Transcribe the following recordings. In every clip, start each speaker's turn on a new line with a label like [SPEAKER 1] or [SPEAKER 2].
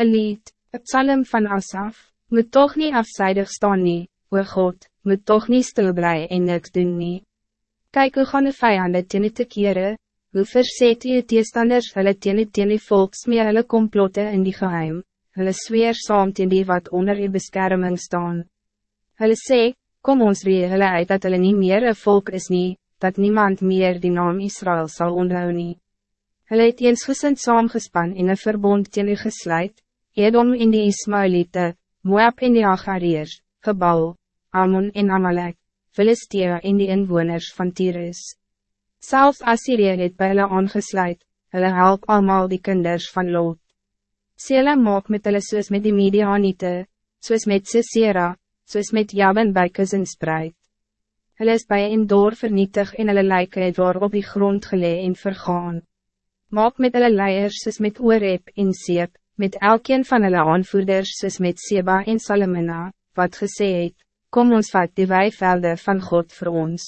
[SPEAKER 1] Een lied, een psalm van Asaf, moet toch niet afzijdig staan nie, o God, moet toch niet stilblij en niks doen nie. Kijk hoe gaan de vijanden teen te kere, hoe verzet die teestanders hulle teen die teen die volks mee hulle komplotte in die geheim, hulle zweer saam teen die wat onder die beskerming staan. Hulle sê, kom ons ree hulle uit dat hulle nie meer een volk is nie, dat niemand meer die naam Israël zal onthou nie. Hulle het eensgesind saamgespan in een verbond teen u gesluit, Edom in die Ismaelite, Moab in die Agariërs, Gebal, Ammon en Amalek, Philistia in die inwoners van Tyrus. Zelfs Assyrië het by hulle aangesluit, hulle help allemaal die kinders van Lot. Sela maak met hulle soos met die Medianite, soos met Sisera, soos met Jabin by Kusinspreid. Hulle is bij een door vernietig en hulle lijke het waar op die grond gelee en vergaan. Maak met hulle leiers soos met Ooreb en Seep, met elkeen van hulle aanvoerders soos met Seba en Salomina, wat gesê het, kom ons vat die weivelde van God voor ons.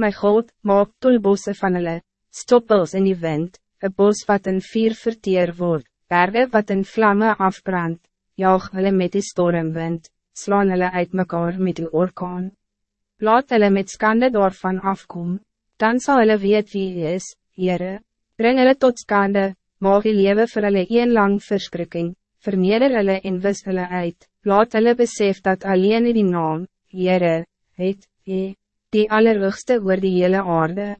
[SPEAKER 1] My God, maak tolbosse van hulle, stoppels in die wind, een bos wat in vier verteer word, berge wat in vlammen afbrand, jaag hulle met die stormwind, slaan hulle uit mekaar met die orkaan. Laat hulle met skande daarvan afkom, dan zal hulle weet wie hy is, Heere. Breng hulle tot skande, maak die lewe vir hulle een lang verskrikking, verneder hulle en wis hulle uit, laat hulle besef dat alleen die naam, Heere, het, he, die allerhoogste oor die hele aarde.